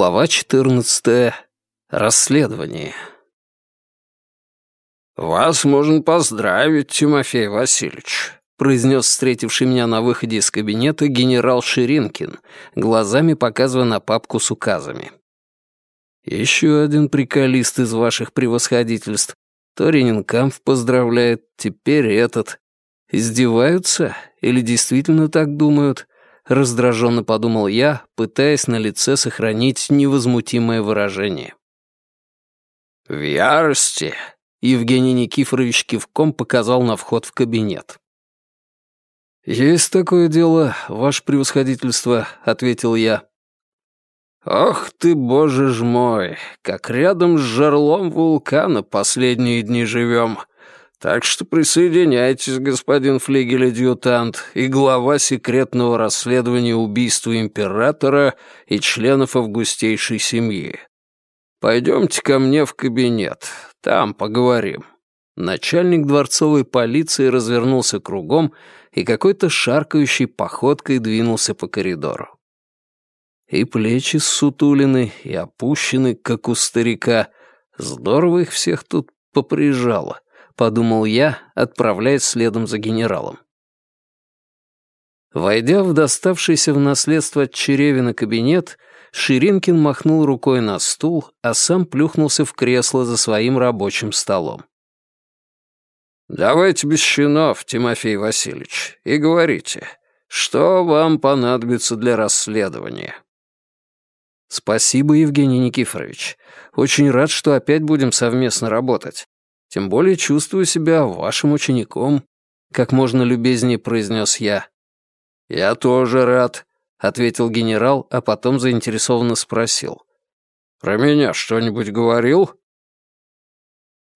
Глава 14. Расследование. «Вас можно поздравить, Тимофей Васильевич», — произнес встретивший меня на выходе из кабинета генерал Ширинкин, глазами показывая на папку с указами. «Еще один приколист из ваших превосходительств. То поздравляет, теперь этот. Издеваются? Или действительно так думают?» Раздраженно подумал я, пытаясь на лице сохранить невозмутимое выражение. «В ярости!» — Евгений Никифорович кивком показал на вход в кабинет. «Есть такое дело, ваше превосходительство», — ответил я. «Ох ты, боже ж мой, как рядом с жерлом вулкана последние дни живем», так что присоединяйтесь, господин флигель-адъютант и глава секретного расследования убийства императора и членов августейшей семьи. Пойдемте ко мне в кабинет, там поговорим». Начальник дворцовой полиции развернулся кругом и какой-то шаркающей походкой двинулся по коридору. И плечи сутулины, и опущены, как у старика. Здорово их всех тут поприжало подумал я, отправляясь следом за генералом. Войдя в доставшийся в наследство от Черевина кабинет, Ширинкин махнул рукой на стул, а сам плюхнулся в кресло за своим рабочим столом. «Давайте без чинов, Тимофей Васильевич, и говорите, что вам понадобится для расследования?» «Спасибо, Евгений Никифорович. Очень рад, что опять будем совместно работать. Тем более чувствую себя вашим учеником», — как можно любезнее произнес я. «Я тоже рад», — ответил генерал, а потом заинтересованно спросил. «Про меня что-нибудь говорил?»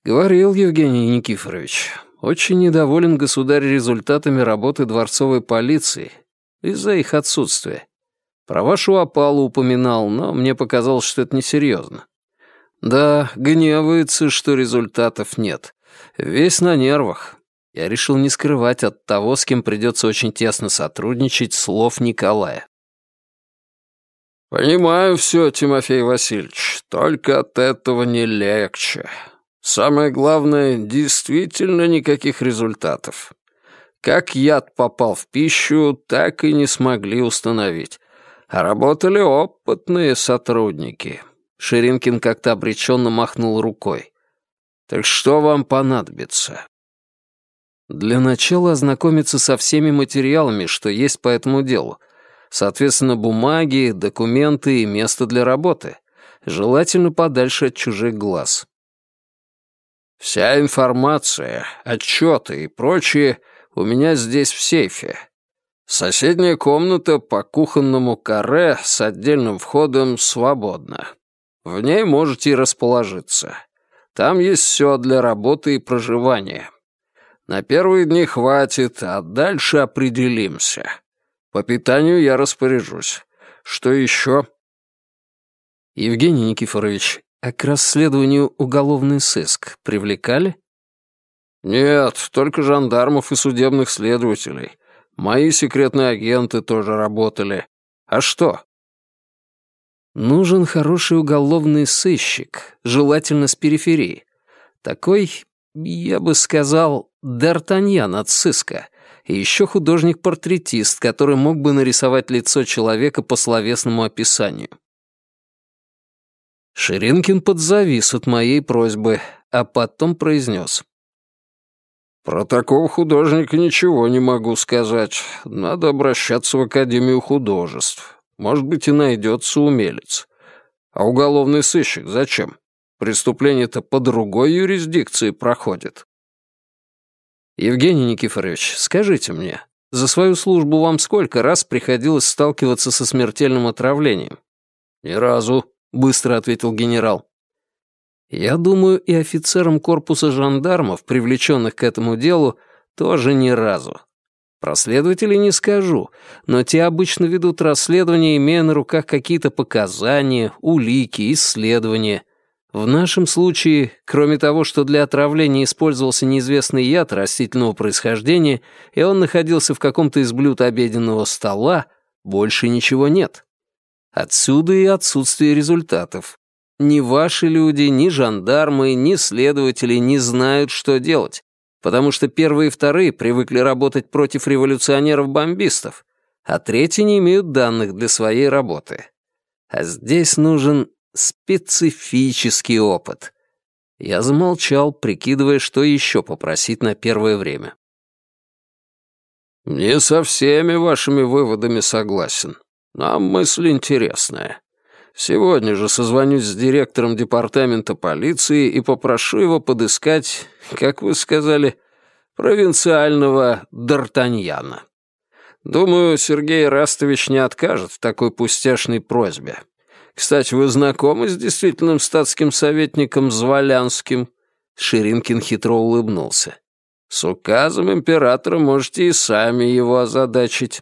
«Говорил, Евгений Никифорович. Очень недоволен государь результатами работы дворцовой полиции из-за их отсутствия. Про вашу опалу упоминал, но мне показалось, что это несерьезно. Да, гневается, что результатов нет. Весь на нервах. Я решил не скрывать от того, с кем придется очень тесно сотрудничать, слов Николая. «Понимаю все, Тимофей Васильевич, только от этого не легче. Самое главное, действительно никаких результатов. Как яд попал в пищу, так и не смогли установить. А работали опытные сотрудники. Ширинкин как-то обреченно махнул рукой. «Так что вам понадобится?» «Для начала ознакомиться со всеми материалами, что есть по этому делу. Соответственно, бумаги, документы и место для работы. Желательно подальше от чужих глаз». «Вся информация, отчеты и прочее у меня здесь в сейфе. Соседняя комната по кухонному каре с отдельным входом свободна. В ней можете и расположиться. Там есть все для работы и проживания. На первые дни хватит, а дальше определимся. По питанию я распоряжусь. Что еще? Евгений Никифорович, а к расследованию уголовный сыск привлекали? Нет, только жандармов и судебных следователей. Мои секретные агенты тоже работали. А что? Нужен хороший уголовный сыщик, желательно с периферии. Такой, я бы сказал, Д'Артаньян от сыска. И еще художник-портретист, который мог бы нарисовать лицо человека по словесному описанию. Ширинкин подзавис от моей просьбы, а потом произнес. «Про такого художника ничего не могу сказать. Надо обращаться в Академию художеств. Может быть, и найдется умелец. А уголовный сыщик зачем? Преступление-то по другой юрисдикции проходит. Евгений Никифорович, скажите мне, за свою службу вам сколько раз приходилось сталкиваться со смертельным отравлением? Ни разу, быстро ответил генерал. Я думаю, и офицерам корпуса жандармов, привлеченных к этому делу, тоже ни разу. Про не скажу, но те обычно ведут расследование, имея на руках какие-то показания, улики, исследования. В нашем случае, кроме того, что для отравления использовался неизвестный яд растительного происхождения, и он находился в каком-то из блюд обеденного стола, больше ничего нет. Отсюда и отсутствие результатов. Ни ваши люди, ни жандармы, ни следователи не знают, что делать, потому что первые и вторые привыкли работать против революционеров-бомбистов, а третьи не имеют данных для своей работы. А здесь нужен специфический опыт. Я замолчал, прикидывая, что еще попросить на первое время. «Не со всеми вашими выводами согласен. Нам мысль интересная. Сегодня же созвонюсь с директором департамента полиции и попрошу его подыскать, как вы сказали, провинциального Д'Артаньяна. Думаю, Сергей Растович не откажет в такой пустяшной просьбе. Кстати, вы знакомы с действительным статским советником Зволянским?» Ширинкин хитро улыбнулся. «С указом императора можете и сами его озадачить».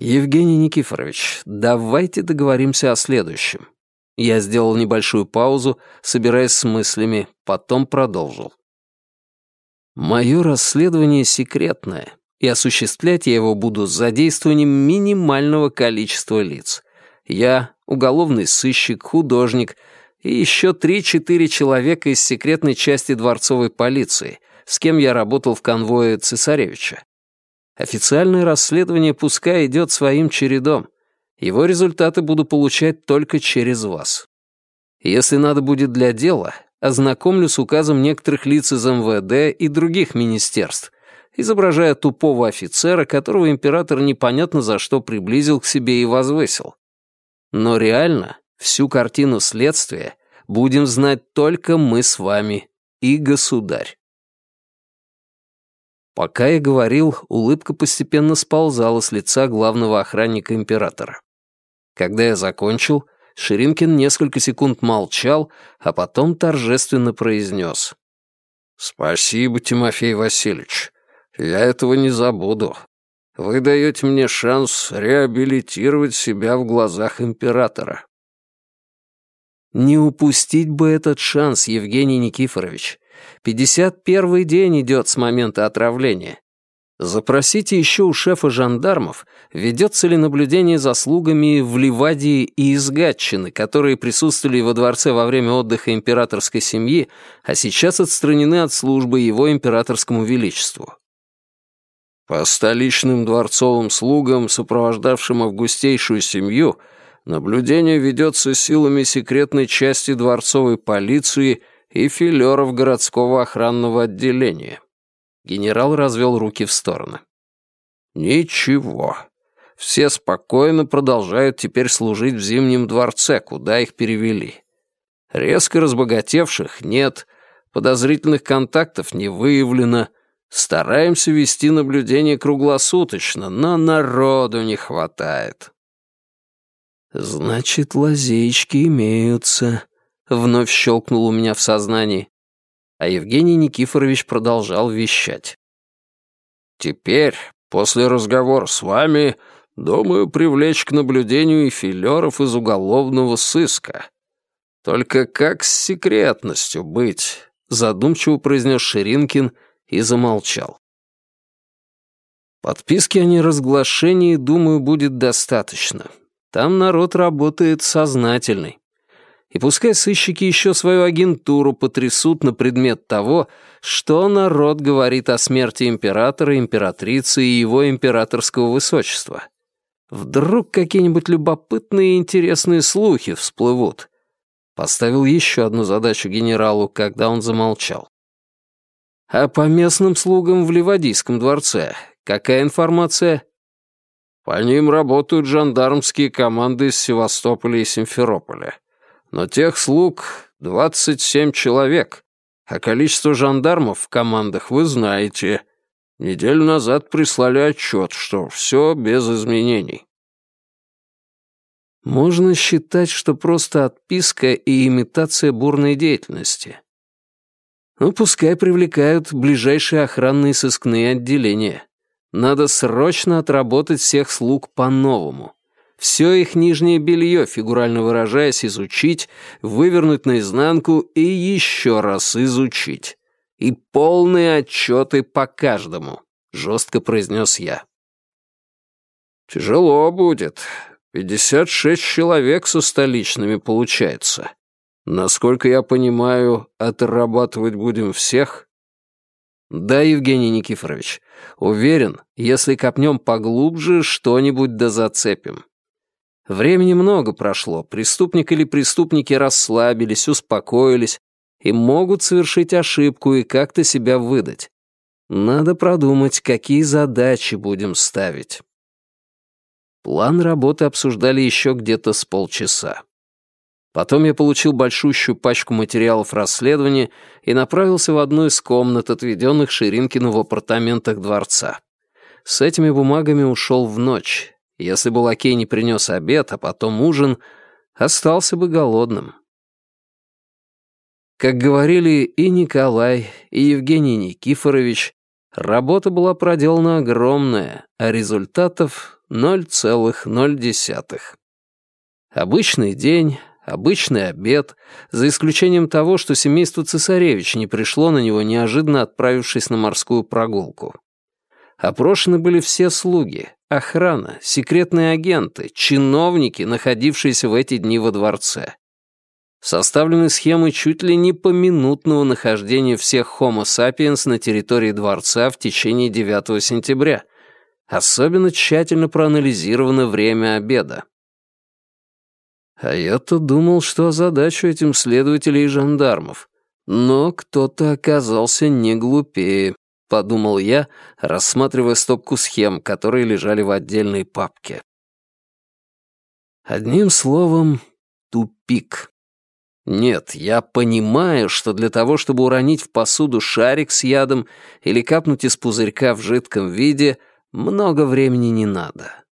«Евгений Никифорович, давайте договоримся о следующем». Я сделал небольшую паузу, собираясь с мыслями, потом продолжил. «Мое расследование секретное, и осуществлять я его буду с задействованием минимального количества лиц. Я, уголовный сыщик, художник и еще три-четыре человека из секретной части дворцовой полиции, с кем я работал в конвое цесаревича. Официальное расследование пускай идет своим чередом. Его результаты буду получать только через вас. Если надо будет для дела, ознакомлю с указом некоторых лиц из МВД и других министерств, изображая тупого офицера, которого император непонятно за что приблизил к себе и возвысил. Но реально всю картину следствия будем знать только мы с вами и государь. Пока я говорил, улыбка постепенно сползала с лица главного охранника императора. Когда я закончил, Ширинкин несколько секунд молчал, а потом торжественно произнес. «Спасибо, Тимофей Васильевич. Я этого не забуду. Вы даете мне шанс реабилитировать себя в глазах императора. Не упустить бы этот шанс, Евгений Никифорович. Пятьдесят первый день идет с момента отравления. Запросите еще у шефа жандармов, ведется ли наблюдение за слугами в Ливадии и из Гатчины, которые присутствовали во дворце во время отдыха императорской семьи, а сейчас отстранены от службы его императорскому величеству. По столичным дворцовым слугам, сопровождавшим августейшую семью, наблюдение ведется силами секретной части дворцовой полиции и филеров городского охранного отделения. Генерал развел руки в стороны. Ничего. Все спокойно продолжают теперь служить в Зимнем дворце, куда их перевели. Резко разбогатевших нет, подозрительных контактов не выявлено, Стараемся вести наблюдение круглосуточно, но народу не хватает. Значит, лазейки имеются, вновь щелкнул у меня в сознании. А Евгений Никифорович продолжал вещать. Теперь, после разговора с вами, думаю привлечь к наблюдению и филеров из уголовного сыска. Только как с секретностью быть? Задумчиво произнес Ширинкин — и замолчал. Подписки о неразглашении, думаю, будет достаточно. Там народ работает сознательный. И пускай сыщики еще свою агентуру потрясут на предмет того, что народ говорит о смерти императора, императрицы и его императорского высочества. Вдруг какие-нибудь любопытные и интересные слухи всплывут. Поставил еще одну задачу генералу, когда он замолчал. А по местным слугам в Ливадийском дворце какая информация? По ним работают жандармские команды из Севастополя и Симферополя. Но тех слуг 27 человек, а количество жандармов в командах вы знаете. Неделю назад прислали отчет, что все без изменений. Можно считать, что просто отписка и имитация бурной деятельности. Ну, пускай привлекают ближайшие охранные сыскные отделения. Надо срочно отработать всех слуг по-новому. Все их нижнее белье, фигурально выражаясь, изучить, вывернуть наизнанку и еще раз изучить. И полные отчеты по каждому, жестко произнес я. Тяжело будет. Пятьдесят шесть человек со столичными получается. Насколько я понимаю, отрабатывать будем всех?» «Да, Евгений Никифорович. Уверен, если копнем поглубже, что-нибудь да зацепим. Времени много прошло, преступник или преступники расслабились, успокоились и могут совершить ошибку и как-то себя выдать. Надо продумать, какие задачи будем ставить». План работы обсуждали еще где-то с полчаса. Потом я получил большущую пачку материалов расследования и направился в одну из комнат, отведенных Ширинкину в апартаментах дворца. С этими бумагами ушел в ночь. Если бы лакей не принес обед, а потом ужин, остался бы голодным. Как говорили и Николай, и Евгений Никифорович, работа была проделана огромная, а результатов — 0,0. Обычный день, Обычный обед, за исключением того, что семейство цесаревич не пришло на него, неожиданно отправившись на морскую прогулку. Опрошены были все слуги, охрана, секретные агенты, чиновники, находившиеся в эти дни во дворце. Составлены схемы чуть ли не поминутного нахождения всех Homo sapiens на территории дворца в течение 9 сентября. Особенно тщательно проанализировано время обеда. А я-то думал, что озадачу этим следователей и жандармов. Но кто-то оказался не глупее, подумал я, рассматривая стопку схем, которые лежали в отдельной папке. Одним словом, тупик. Нет, я понимаю, что для того, чтобы уронить в посуду шарик с ядом или капнуть из пузырька в жидком виде, много времени не надо.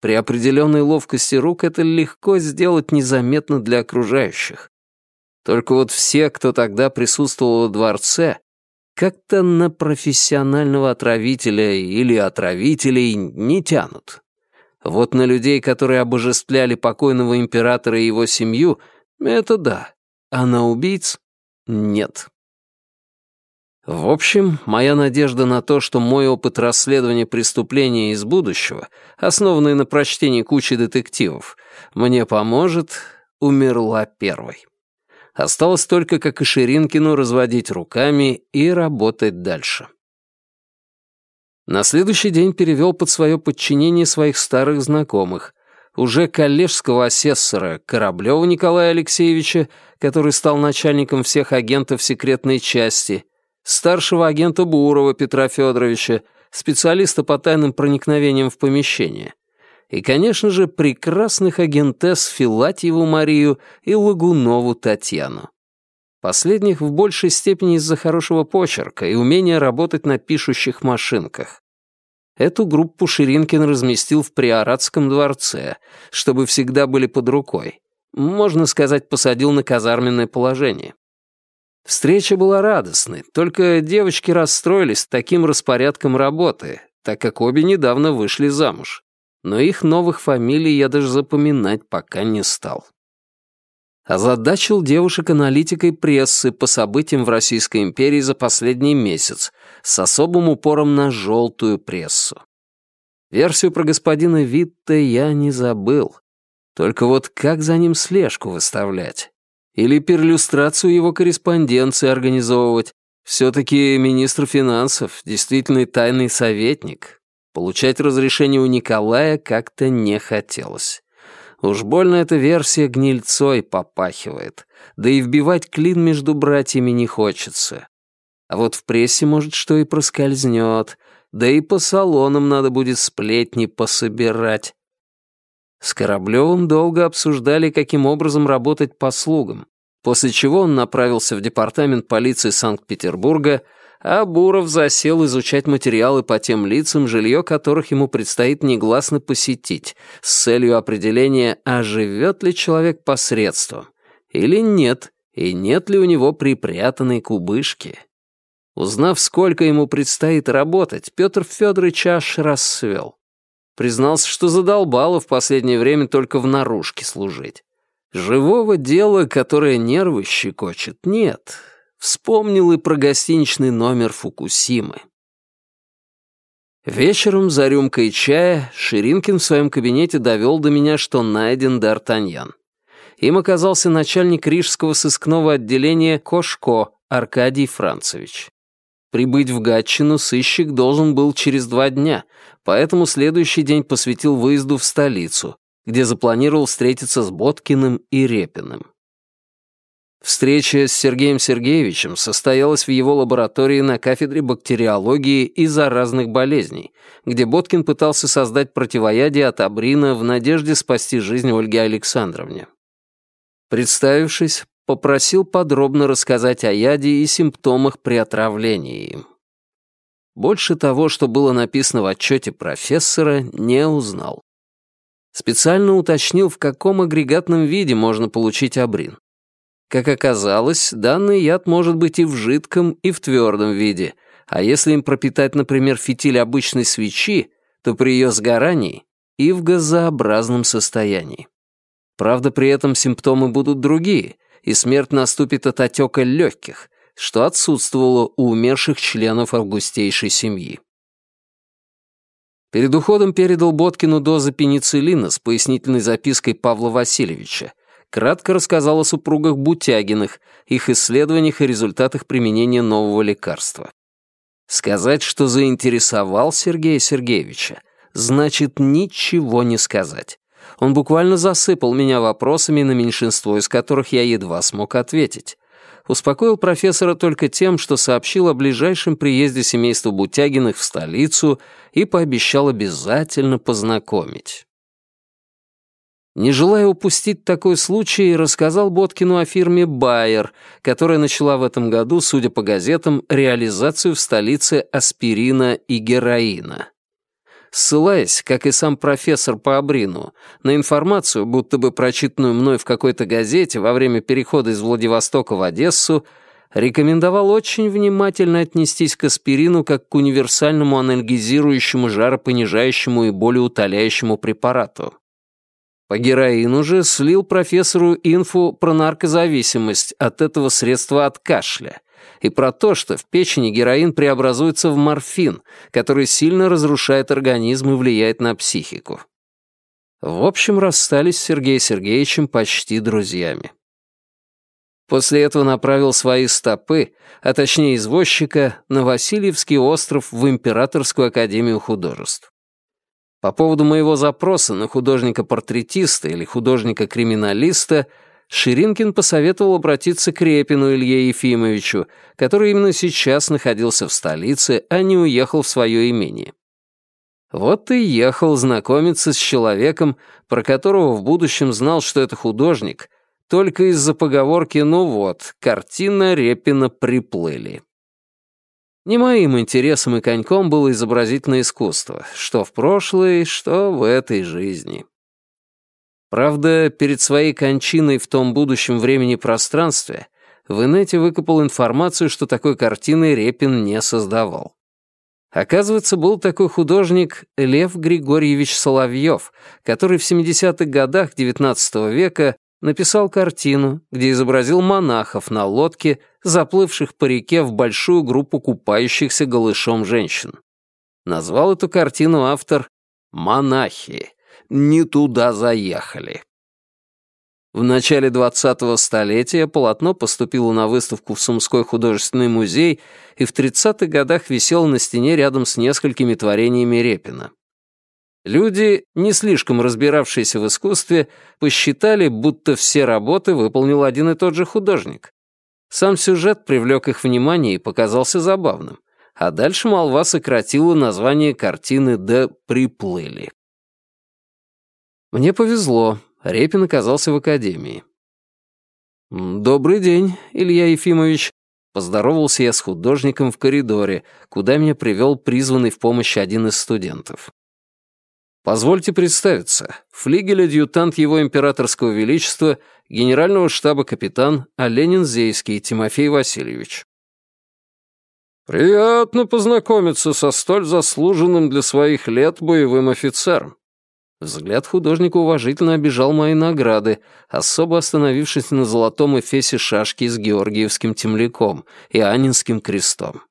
При определенной ловкости рук это легко сделать незаметно для окружающих. Только вот все, кто тогда присутствовал во дворце, как-то на профессионального отравителя или отравителей не тянут. Вот на людей, которые обожествляли покойного императора и его семью, это да, а на убийц — нет. В общем, моя надежда на то, что мой опыт расследования преступления из будущего, основанный на прочтении кучи детективов, мне поможет, умерла первой. Осталось только, как и Ширинкину, разводить руками и работать дальше. На следующий день перевел под свое подчинение своих старых знакомых, уже коллежского асессора Кораблева Николая Алексеевича, который стал начальником всех агентов секретной части, старшего агента Бурова Петра Федоровича, специалиста по тайным проникновениям в помещение, и, конечно же, прекрасных агентесс Филатьеву Марию и Лагунову Татьяну. Последних в большей степени из-за хорошего почерка и умения работать на пишущих машинках. Эту группу Ширинкин разместил в Приоратском дворце, чтобы всегда были под рукой. Можно сказать, посадил на казарменное положение. Встреча была радостной, только девочки расстроились таким распорядком работы, так как обе недавно вышли замуж. Но их новых фамилий я даже запоминать пока не стал. Озадачил девушек аналитикой прессы по событиям в Российской империи за последний месяц, с особым упором на желтую прессу. Версию про господина Витта я не забыл. Только вот как за ним слежку выставлять? Или перлюстрацию его корреспонденции организовывать. Все-таки министр финансов, действительный тайный советник. Получать разрешение у Николая как-то не хотелось. Уж больно эта версия гнильцой попахивает. Да и вбивать клин между братьями не хочется. А вот в прессе, может, что и проскользнет. Да и по салонам надо будет сплетни пособирать. С Кораблевым долго обсуждали, каким образом работать по слугам, после чего он направился в департамент полиции Санкт-Петербурга, а Буров засел изучать материалы по тем лицам, жилье которых ему предстоит негласно посетить, с целью определения, а живет ли человек посредством, или нет, и нет ли у него припрятанной кубышки. Узнав, сколько ему предстоит работать, Петр Федорович аж рассвел. Признался, что задолбало в последнее время только в наружке служить. Живого дела, которое нервы щекочет, нет. Вспомнил и про гостиничный номер Фукусимы. Вечером за рюмкой чая Ширинкин в своем кабинете довел до меня, что найден Д'Артаньян. Им оказался начальник рижского сыскного отделения Кошко Аркадий Францевич. Прибыть в Гатчину сыщик должен был через два дня, поэтому следующий день посвятил выезду в столицу, где запланировал встретиться с Боткиным и Репиным. Встреча с Сергеем Сергеевичем состоялась в его лаборатории на кафедре бактериологии и заразных болезней, где Боткин пытался создать противоядие от абрина в надежде спасти жизнь Ольге Александровне. Представившись, попросил подробно рассказать о яде и симптомах при отравлении им. Больше того, что было написано в отчете профессора, не узнал. Специально уточнил, в каком агрегатном виде можно получить абрин. Как оказалось, данный яд может быть и в жидком, и в твердом виде, а если им пропитать, например, фитиль обычной свечи, то при ее сгорании и в газообразном состоянии. Правда, при этом симптомы будут другие, и смерть наступит от отека легких, что отсутствовало у умерших членов августейшей семьи. Перед уходом передал Боткину дозы пенициллина с пояснительной запиской Павла Васильевича, кратко рассказал о супругах Бутягиных, их исследованиях и результатах применения нового лекарства. Сказать, что заинтересовал Сергея Сергеевича, значит ничего не сказать. Он буквально засыпал меня вопросами, на меньшинство из которых я едва смог ответить. Успокоил профессора только тем, что сообщил о ближайшем приезде семейства Бутягиных в столицу и пообещал обязательно познакомить. Не желая упустить такой случай, рассказал Боткину о фирме «Байер», которая начала в этом году, судя по газетам, реализацию в столице аспирина и героина ссылаясь, как и сам профессор по Абрину, на информацию, будто бы прочитанную мной в какой-то газете во время перехода из Владивостока в Одессу, рекомендовал очень внимательно отнестись к аспирину как к универсальному анальгизирующему, жаропонижающему и болеутоляющему препарату. По героину же слил профессору инфу про наркозависимость от этого средства от кашля и про то, что в печени героин преобразуется в морфин, который сильно разрушает организм и влияет на психику. В общем, расстались с Сергеем Сергеевичем почти друзьями. После этого направил свои стопы, а точнее извозчика, на Васильевский остров в Императорскую академию художеств. По поводу моего запроса на художника-портретиста или художника-криминалиста — Ширинкин посоветовал обратиться к Репину Илье Ефимовичу, который именно сейчас находился в столице, а не уехал в свое имение. Вот и ехал знакомиться с человеком, про которого в будущем знал, что это художник, только из-за поговорки «ну вот, картина Репина приплыли». Не моим интересом и коньком было изобразительное искусство, что в прошлой, что в этой жизни. Правда, перед своей кончиной в том будущем времени пространстве в инете выкопал информацию, что такой картины Репин не создавал. Оказывается, был такой художник Лев Григорьевич Соловьев, который в 70-х годах XIX века написал картину, где изобразил монахов на лодке, заплывших по реке в большую группу купающихся голышом женщин. Назвал эту картину автор «Монахи», не туда заехали. В начале 20-го столетия полотно поступило на выставку в Сумской художественный музей и в 30-х годах висело на стене рядом с несколькими творениями Репина. Люди, не слишком разбиравшиеся в искусстве, посчитали, будто все работы выполнил один и тот же художник. Сам сюжет привлек их внимание и показался забавным, а дальше молва сократила название картины до «Приплыли». Мне повезло, Репин оказался в академии. «Добрый день, Илья Ефимович», — поздоровался я с художником в коридоре, куда меня привел призванный в помощь один из студентов. «Позвольте представиться, флигель-адъютант его императорского величества, генерального штаба капитан Оленин Зейский Тимофей Васильевич». «Приятно познакомиться со столь заслуженным для своих лет боевым офицером», Взгляд художника уважительно обижал мои награды, особо остановившись на золотом эфесе шашки с георгиевским темляком и анинским крестом.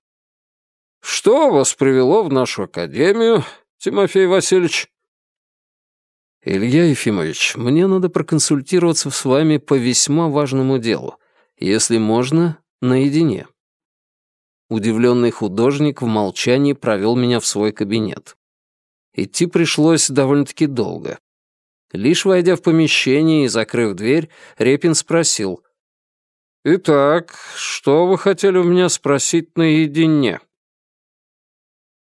Что вас привело в нашу академию, Тимофей Васильевич?» «Илья Ефимович, мне надо проконсультироваться с вами по весьма важному делу. Если можно, наедине». Удивленный художник в молчании провел меня в свой кабинет. Идти пришлось довольно-таки долго. Лишь войдя в помещение и закрыв дверь, Репин спросил. «Итак, что вы хотели у меня спросить наедине?»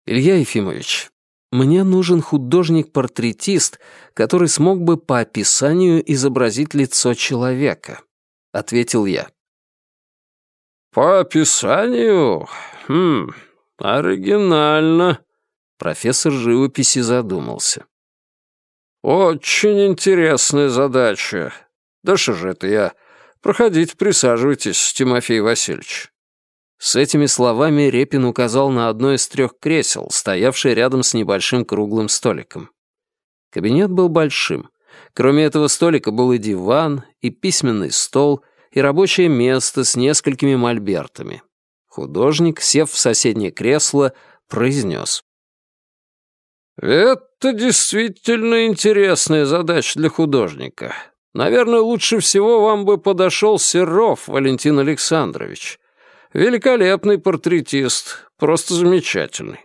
«Илья Ефимович, мне нужен художник-портретист, который смог бы по описанию изобразить лицо человека», — ответил я. «По описанию? Хм, оригинально», — профессор живописи задумался. «Очень интересная задача. Да что же это я? Проходите, присаживайтесь, Тимофей Васильевич». С этими словами Репин указал на одно из трех кресел, стоявшее рядом с небольшим круглым столиком. Кабинет был большим. Кроме этого столика был и диван, и письменный стол, и рабочее место с несколькими мольбертами. Художник, сев в соседнее кресло, произнес. «Это действительно интересная задача для художника. Наверное, лучше всего вам бы подошел Серов Валентин Александрович. Великолепный портретист, просто замечательный.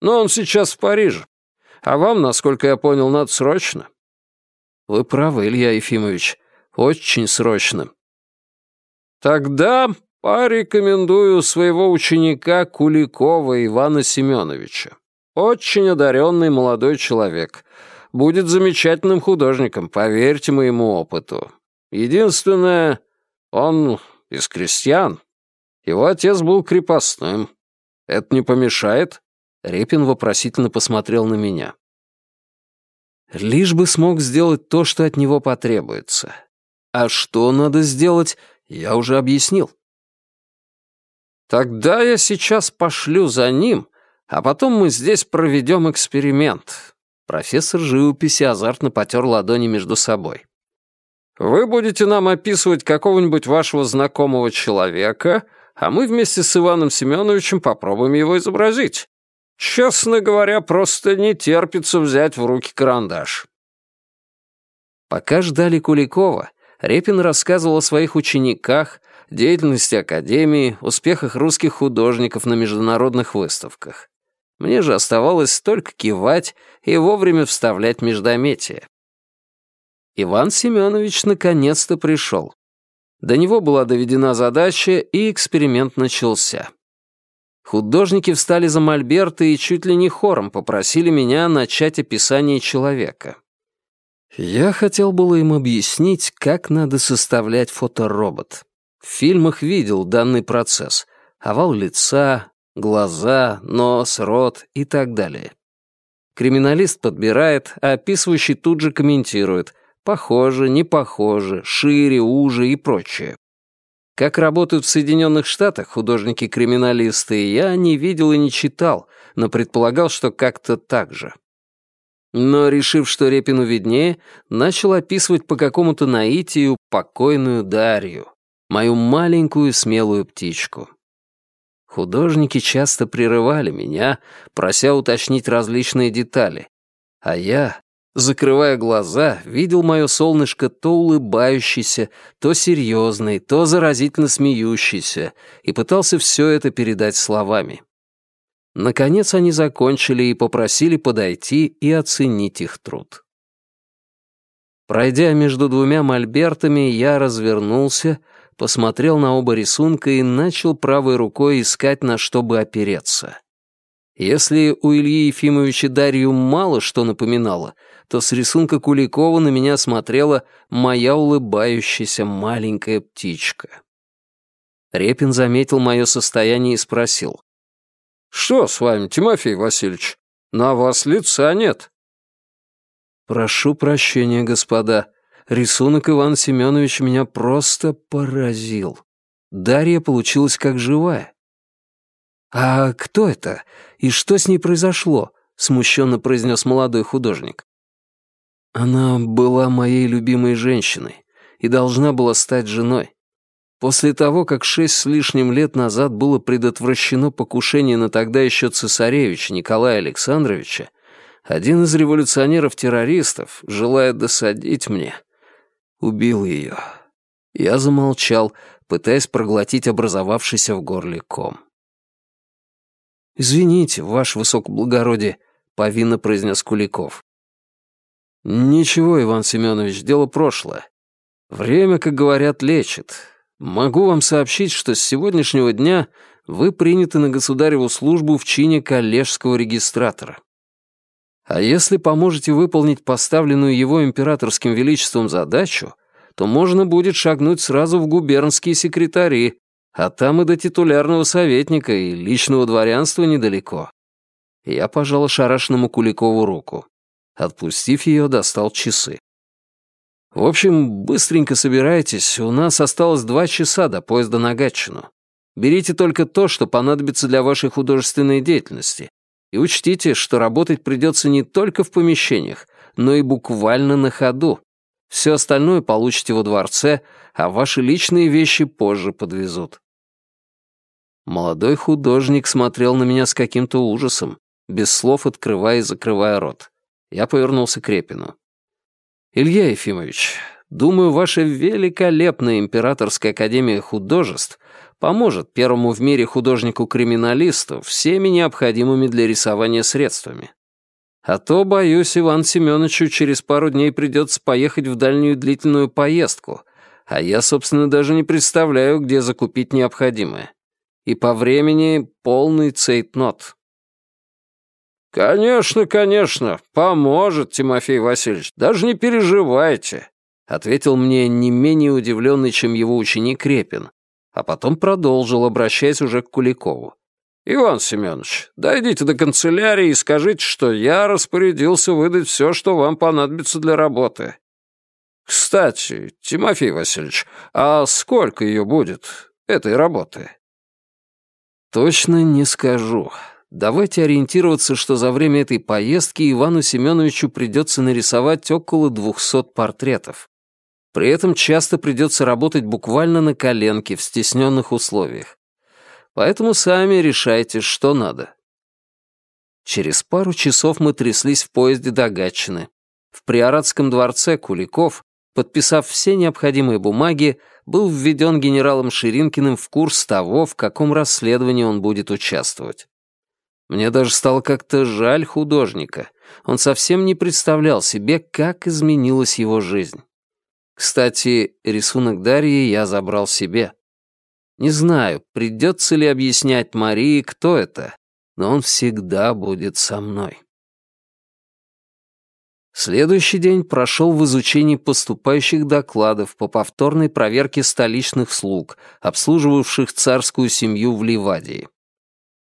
Но он сейчас в Париже. А вам, насколько я понял, надо срочно». «Вы правы, Илья Ефимович. Очень срочно». «Тогда порекомендую своего ученика Куликова Ивана Семеновича. Очень одаренный молодой человек. Будет замечательным художником, поверьте моему опыту. Единственное, он из крестьян. Его отец был крепостным. Это не помешает?» Репин вопросительно посмотрел на меня. «Лишь бы смог сделать то, что от него потребуется. А что надо сделать, я уже объяснил». «Тогда я сейчас пошлю за ним», а потом мы здесь проведем эксперимент». Профессор живописи азартно потер ладони между собой. «Вы будете нам описывать какого-нибудь вашего знакомого человека, а мы вместе с Иваном Семеновичем попробуем его изобразить. Честно говоря, просто не терпится взять в руки карандаш». Пока ждали Куликова, Репин рассказывал о своих учениках, деятельности Академии, успехах русских художников на международных выставках. Мне же оставалось только кивать и вовремя вставлять междометия. Иван Семенович наконец-то пришел. До него была доведена задача, и эксперимент начался. Художники встали за мольберты и чуть ли не хором попросили меня начать описание человека. Я хотел было им объяснить, как надо составлять фоторобот. В фильмах видел данный процесс. Овал лица, глаза, нос, рот и так далее. Криминалист подбирает, а описывающий тут же комментирует «похоже», «не похоже», «шире», «уже» и прочее. Как работают в Соединенных Штатах художники-криминалисты, я не видел и не читал, но предполагал, что как-то так же. Но, решив, что Репину виднее, начал описывать по какому-то наитию покойную Дарью, мою маленькую смелую птичку. Художники часто прерывали меня, прося уточнить различные детали. А я, закрывая глаза, видел мое солнышко то улыбающееся, то серьезное, то заразительно смеющееся, и пытался все это передать словами. Наконец они закончили и попросили подойти и оценить их труд. Пройдя между двумя мольбертами, я развернулся, посмотрел на оба рисунка и начал правой рукой искать, на что бы опереться. Если у Ильи Ефимовича Дарью мало что напоминало, то с рисунка Куликова на меня смотрела моя улыбающаяся маленькая птичка. Репин заметил мое состояние и спросил. «Что с вами, Тимофей Васильевич? На вас лица нет». «Прошу прощения, господа», Рисунок Ивана Семеновича меня просто поразил. Дарья получилась как живая. «А кто это? И что с ней произошло?» — смущенно произнес молодой художник. «Она была моей любимой женщиной и должна была стать женой. После того, как шесть с лишним лет назад было предотвращено покушение на тогда еще цесаревича Николая Александровича, один из революционеров-террористов, желая досадить мне, убил ее. Я замолчал, пытаясь проглотить образовавшийся в горле ком. «Извините, ваше высокоблагородие», — повинно произнес Куликов. «Ничего, Иван Семенович, дело прошлое. Время, как говорят, лечит. Могу вам сообщить, что с сегодняшнего дня вы приняты на государеву службу в чине коллежского регистратора. А если поможете выполнить поставленную его императорским величеством задачу, то можно будет шагнуть сразу в губернские секретари, а там и до титулярного советника и личного дворянства недалеко. Я пожал ошарашенному Куликову руку. Отпустив ее, достал часы. В общем, быстренько собирайтесь, у нас осталось два часа до поезда на Гатчину. Берите только то, что понадобится для вашей художественной деятельности. И учтите, что работать придется не только в помещениях, но и буквально на ходу. Все остальное получите во дворце, а ваши личные вещи позже подвезут. Молодой художник смотрел на меня с каким-то ужасом, без слов открывая и закрывая рот. Я повернулся к Репину. Илья Ефимович, думаю, ваша великолепная Императорская Академия Художеств поможет первому в мире художнику-криминалисту всеми необходимыми для рисования средствами. А то, боюсь, Иван Семеновичу через пару дней придется поехать в дальнюю длительную поездку, а я, собственно, даже не представляю, где закупить необходимое. И по времени полный цейтнот. «Конечно, конечно, поможет, Тимофей Васильевич, даже не переживайте», ответил мне не менее удивленный, чем его ученик Репин, а потом продолжил, обращаясь уже к Куликову. «Иван Семенович, дойдите до канцелярии и скажите, что я распорядился выдать все, что вам понадобится для работы. Кстати, Тимофей Васильевич, а сколько ее будет, этой работы?» «Точно не скажу давайте ориентироваться, что за время этой поездки Ивану Семеновичу придется нарисовать около 200 портретов. При этом часто придется работать буквально на коленке в стесненных условиях. Поэтому сами решайте, что надо. Через пару часов мы тряслись в поезде до Гатчины. В Приоратском дворце Куликов, подписав все необходимые бумаги, был введен генералом Ширинкиным в курс того, в каком расследовании он будет участвовать. Мне даже стало как-то жаль художника. Он совсем не представлял себе, как изменилась его жизнь. Кстати, рисунок Дарьи я забрал себе. Не знаю, придется ли объяснять Марии, кто это, но он всегда будет со мной. Следующий день прошел в изучении поступающих докладов по повторной проверке столичных слуг, обслуживавших царскую семью в Ливадии.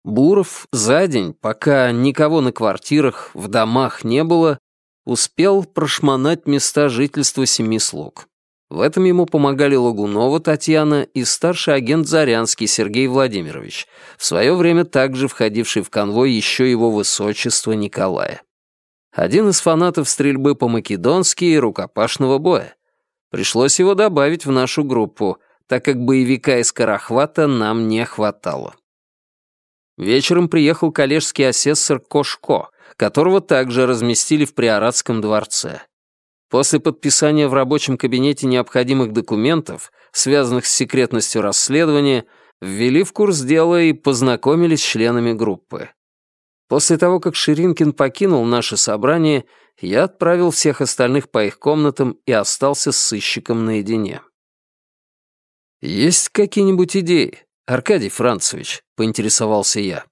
Буров за день, пока никого на квартирах, в домах не было, успел прошмонать места жительства семи слуг. В этом ему помогали Лагунова Татьяна и старший агент Зарянский Сергей Владимирович, в свое время также входивший в конвой еще его высочество Николая. Один из фанатов стрельбы по-македонски и рукопашного боя. Пришлось его добавить в нашу группу, так как боевика из Карахвата нам не хватало. Вечером приехал коллежский асессор Кошко, которого также разместили в Приоратском дворце. После подписания в рабочем кабинете необходимых документов, связанных с секретностью расследования, ввели в курс дела и познакомились с членами группы. После того, как Ширинкин покинул наше собрание, я отправил всех остальных по их комнатам и остался с сыщиком наедине. «Есть какие-нибудь идеи?» «Аркадий Францевич», — поинтересовался я.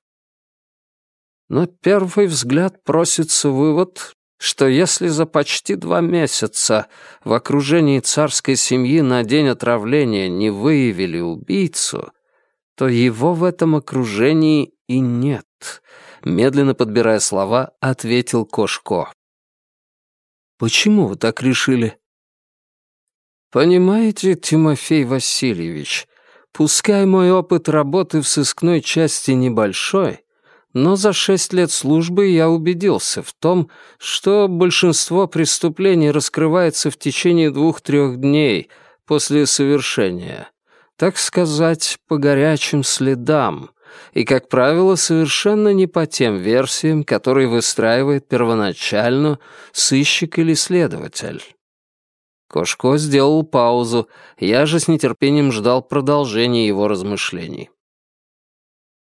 На первый взгляд просится вывод, что если за почти два месяца в окружении царской семьи на день отравления не выявили убийцу, то его в этом окружении и нет, медленно подбирая слова, ответил Кошко. «Почему вы так решили?» «Понимаете, Тимофей Васильевич, Пускай мой опыт работы в сыскной части небольшой, но за шесть лет службы я убедился в том, что большинство преступлений раскрывается в течение двух-трех дней после совершения. так сказать, по горячим следам, и, как правило, совершенно не по тем версиям, которые выстраивает первоначально сыщик или следователь. Кошко сделал паузу, я же с нетерпением ждал продолжения его размышлений.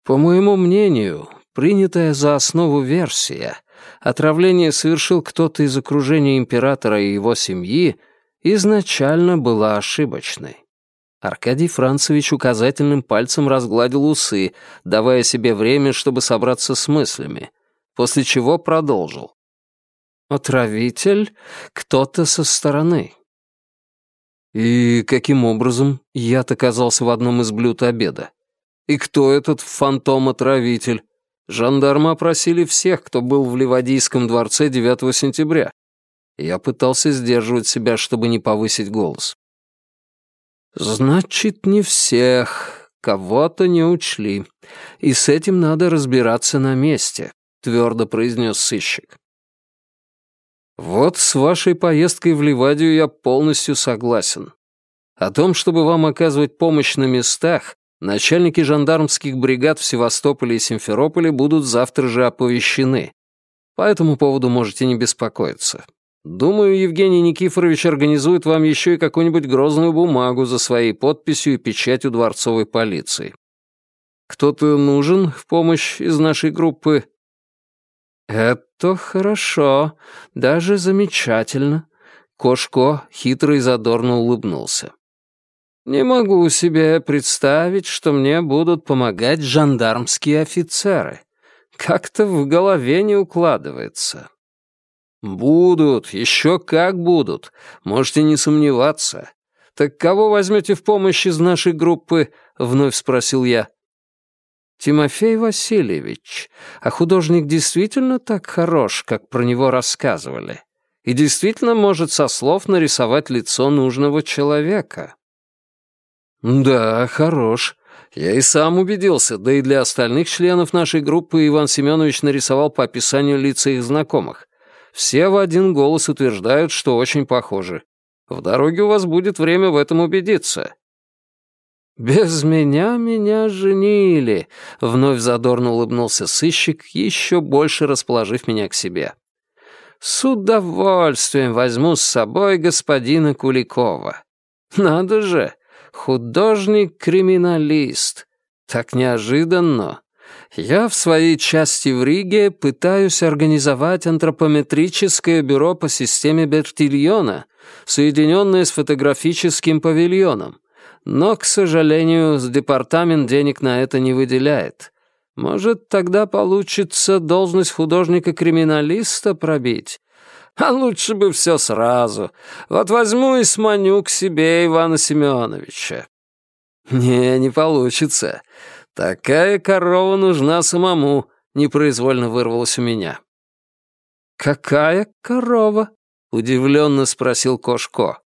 По моему мнению, принятая за основу версия, отравление совершил кто-то из окружения императора и его семьи, изначально была ошибочной. Аркадий Францевич указательным пальцем разгладил усы, давая себе время, чтобы собраться с мыслями, после чего продолжил. «Отравитель — кто-то со стороны». «И каким образом яд оказался в одном из блюд обеда? И кто этот фантом-отравитель? Жандармы опросили всех, кто был в Ливадийском дворце 9 сентября. Я пытался сдерживать себя, чтобы не повысить голос. «Значит, не всех. Кого-то не учли. И с этим надо разбираться на месте», — твердо произнес сыщик. «Вот с вашей поездкой в Ливадию я полностью согласен. О том, чтобы вам оказывать помощь на местах, начальники жандармских бригад в Севастополе и Симферополе будут завтра же оповещены. По этому поводу можете не беспокоиться. Думаю, Евгений Никифорович организует вам еще и какую-нибудь грозную бумагу за своей подписью и печатью дворцовой полиции. Кто-то нужен в помощь из нашей группы?» «Это хорошо, даже замечательно», — Кошко хитро и задорно улыбнулся. «Не могу себе представить, что мне будут помогать жандармские офицеры. Как-то в голове не укладывается». «Будут, еще как будут. Можете не сомневаться. Так кого возьмете в помощь из нашей группы?» — вновь спросил я. «Тимофей Васильевич, а художник действительно так хорош, как про него рассказывали, и действительно может со слов нарисовать лицо нужного человека». «Да, хорош. Я и сам убедился, да и для остальных членов нашей группы Иван Семенович нарисовал по описанию лица их знакомых. Все в один голос утверждают, что очень похожи. В дороге у вас будет время в этом убедиться». «Без меня меня женили», — вновь задорно улыбнулся сыщик, еще больше расположив меня к себе. «С удовольствием возьму с собой господина Куликова. Надо же, художник-криминалист. Так неожиданно. Я в своей части в Риге пытаюсь организовать антропометрическое бюро по системе Бертильона, соединенное с фотографическим павильоном. Но, к сожалению, департамент денег на это не выделяет. Может, тогда получится должность художника-криминалиста пробить? А лучше бы все сразу. Вот возьму и сманю к себе Ивана Семеновича. Не, не получится. «Такая корова нужна самому», — непроизвольно вырвалось у меня. «Какая корова?» — удивленно спросил Кошко.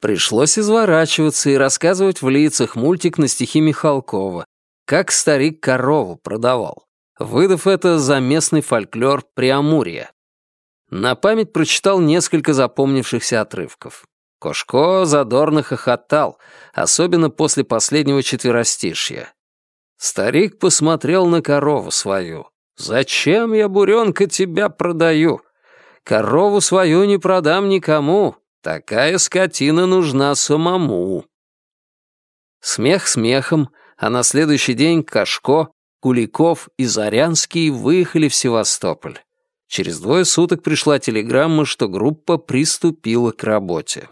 Пришлось изворачиваться и рассказывать в лицах мультик на стихи Михалкова, как старик корову продавал, выдав это за местный фольклор Преамурья. На память прочитал несколько запомнившихся отрывков. Кошко задорно хохотал, особенно после последнего четверостишья. Старик посмотрел на корову свою. «Зачем я, буренка, тебя продаю? Корову свою не продам никому. Такая скотина нужна самому». Смех смехом, а на следующий день Кашко, Куликов и Зарянский выехали в Севастополь. Через двое суток пришла телеграмма, что группа приступила к работе.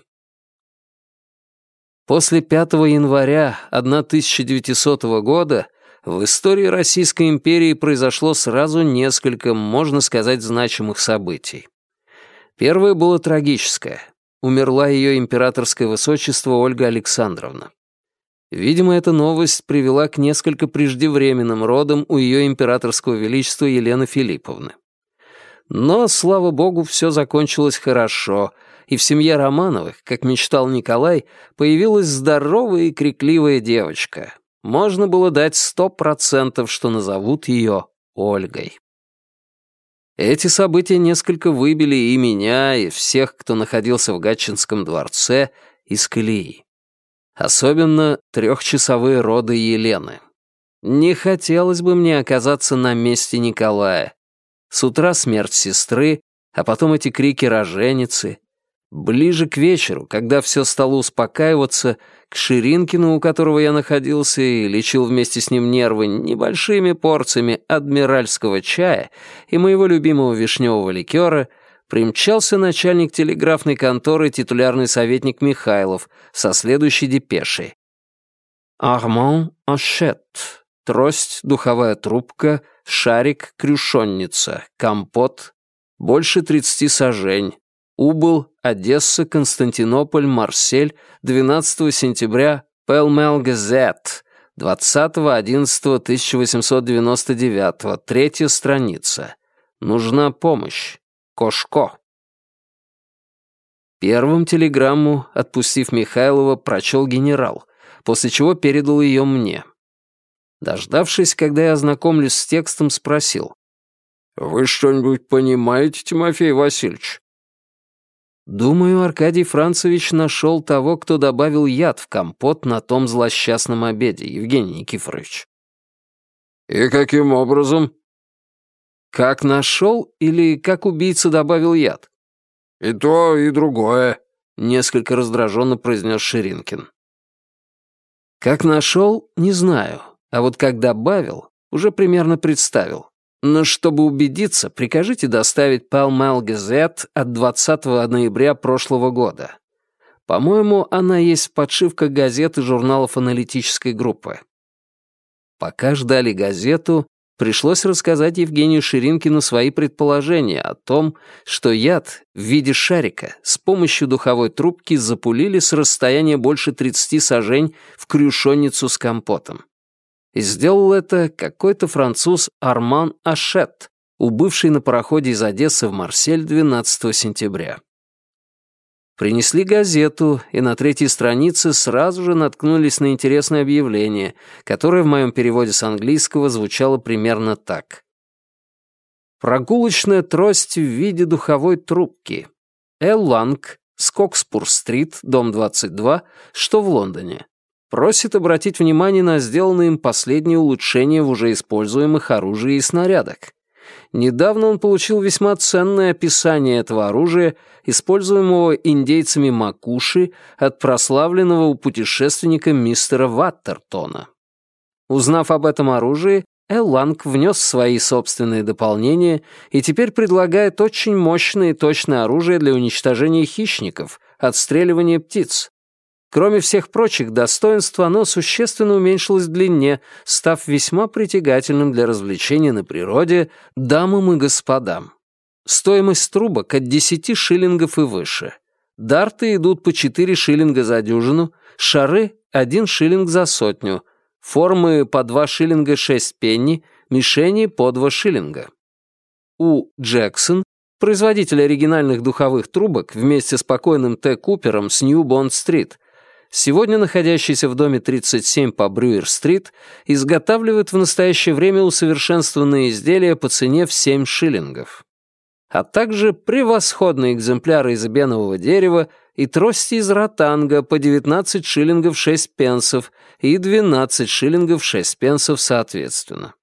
После 5 января 1900 года в истории Российской империи произошло сразу несколько, можно сказать, значимых событий. Первое было трагическое. Умерла ее императорское высочество Ольга Александровна. Видимо, эта новость привела к несколько преждевременным родам у ее императорского величества Елены Филипповны. Но, слава богу, все закончилось хорошо, и в семье Романовых, как мечтал Николай, появилась здоровая и крикливая девочка, можно было дать сто процентов, что назовут ее Ольгой. Эти события несколько выбили и меня, и всех, кто находился в Гатчинском дворце, из колеи. Особенно трехчасовые роды Елены. Не хотелось бы мне оказаться на месте Николая. С утра смерть сестры, а потом эти крики роженицы. Ближе к вечеру, когда все стало успокаиваться, к Ширинкину, у которого я находился и лечил вместе с ним нервы небольшими порциями адмиральского чая и моего любимого вишневого ликера, примчался начальник телеграфной конторы титулярный советник Михайлов со следующей депешей. «Арман Ашет. Трость, духовая трубка, шарик, крюшонница, компот, больше тридцати сажень, убыл, Одесса, Константинополь, Марсель, 12 сентября, Пэлмэл Газет, 20.11.1899, третья страница. Нужна помощь. Кошко. Первым телеграмму, отпустив Михайлова, прочел генерал, после чего передал ее мне. Дождавшись, когда я ознакомлюсь с текстом, спросил. «Вы что-нибудь понимаете, Тимофей Васильевич?» Думаю, Аркадий Францевич нашел того, кто добавил яд в компот на том злосчастном обеде, Евгений Никифорович. «И каким образом?» «Как нашел или как убийца добавил яд?» «И то, и другое», — несколько раздраженно произнес Ширинкин. «Как нашел, не знаю. А вот как добавил, уже примерно представил. Но чтобы убедиться, прикажите доставить Pall Gazette от 20 ноября прошлого года. По-моему, она есть в подшивках газет и журналов аналитической группы. Пока ждали газету, пришлось рассказать Евгению Ширинкину свои предположения о том, что яд в виде шарика с помощью духовой трубки запулили с расстояния больше 30 сажень в крюшонницу с компотом. И сделал это какой-то француз Арман Ашет, убывший на пароходе из Одессы в Марсель 12 сентября. Принесли газету, и на третьей странице сразу же наткнулись на интересное объявление, которое в моем переводе с английского звучало примерно так. Прогулочная трость в виде духовой трубки. Эл Ланг, Скокспур-стрит, дом 22, что в Лондоне. Просит обратить внимание на сделанные им последние улучшения в уже используемых оружии и снарядах. Недавно он получил весьма ценное описание этого оружия, используемого индейцами Макуши от прославленного у путешественника мистера Ваттертона. Узнав об этом оружии, Элланг внес свои собственные дополнения и теперь предлагает очень мощное и точное оружие для уничтожения хищников, отстреливания птиц. Кроме всех прочих достоинств, оно существенно уменьшилось в длине, став весьма притягательным для развлечения на природе дамам и господам. Стоимость трубок от 10 шиллингов и выше. Дарты идут по 4 шиллинга за дюжину, шары — 1 шиллинг за сотню, формы по 2 шиллинга 6 пенни, мишени по 2 шиллинга. У Джексон, производитель оригинальных духовых трубок, вместе с покойным Т. Купером с Нью-Бонд-стрит — сегодня находящийся в доме 37 по Брюер-стрит, изготавливает в настоящее время усовершенствованные изделия по цене в 7 шиллингов. А также превосходные экземпляры из бенового дерева и трости из ротанга по 19 шиллингов 6 пенсов и 12 шиллингов 6 пенсов соответственно.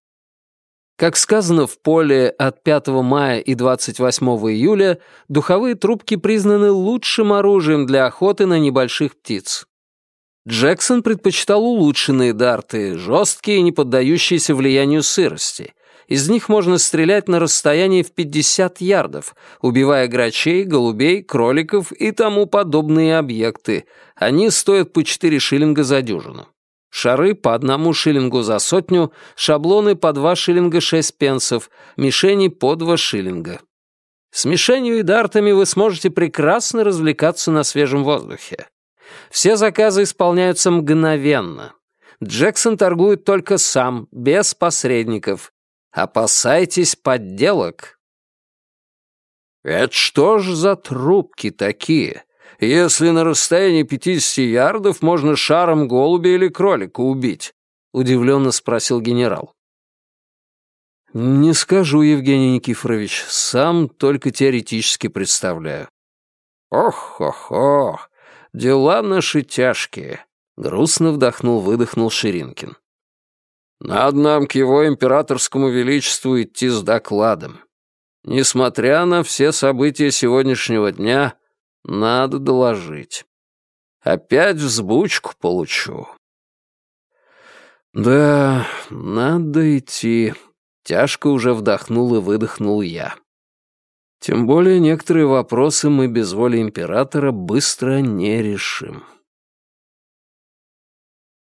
Как сказано в поле от 5 мая и 28 июля, духовые трубки признаны лучшим оружием для охоты на небольших птиц. Джексон предпочитал улучшенные дарты, жесткие и не поддающиеся влиянию сырости. Из них можно стрелять на расстоянии в 50 ярдов, убивая грачей, голубей, кроликов и тому подобные объекты. Они стоят по 4 шиллинга за дюжину. Шары по одному шиллингу за сотню, шаблоны по 2 шиллинга 6 пенсов, мишени по 2 шиллинга. С мишенью и дартами вы сможете прекрасно развлекаться на свежем воздухе. Все заказы исполняются мгновенно. Джексон торгует только сам, без посредников. Опасайтесь подделок. «Это что ж за трубки такие? Если на расстоянии 50 ярдов можно шаром голубя или кролика убить?» — удивленно спросил генерал. «Не скажу, Евгений Никифорович, сам только теоретически представляю». «Ох-хо-хо, Дела наши тяжкие. Грустно вдохнул-выдохнул Ширинкин. «Надо нам к его императорскому величеству идти с докладом. Несмотря на все события сегодняшнего дня, надо доложить. Опять взбучку получу». «Да, надо идти», — тяжко уже вдохнул и выдохнул я. Тем более некоторые вопросы мы без воли императора быстро не решим.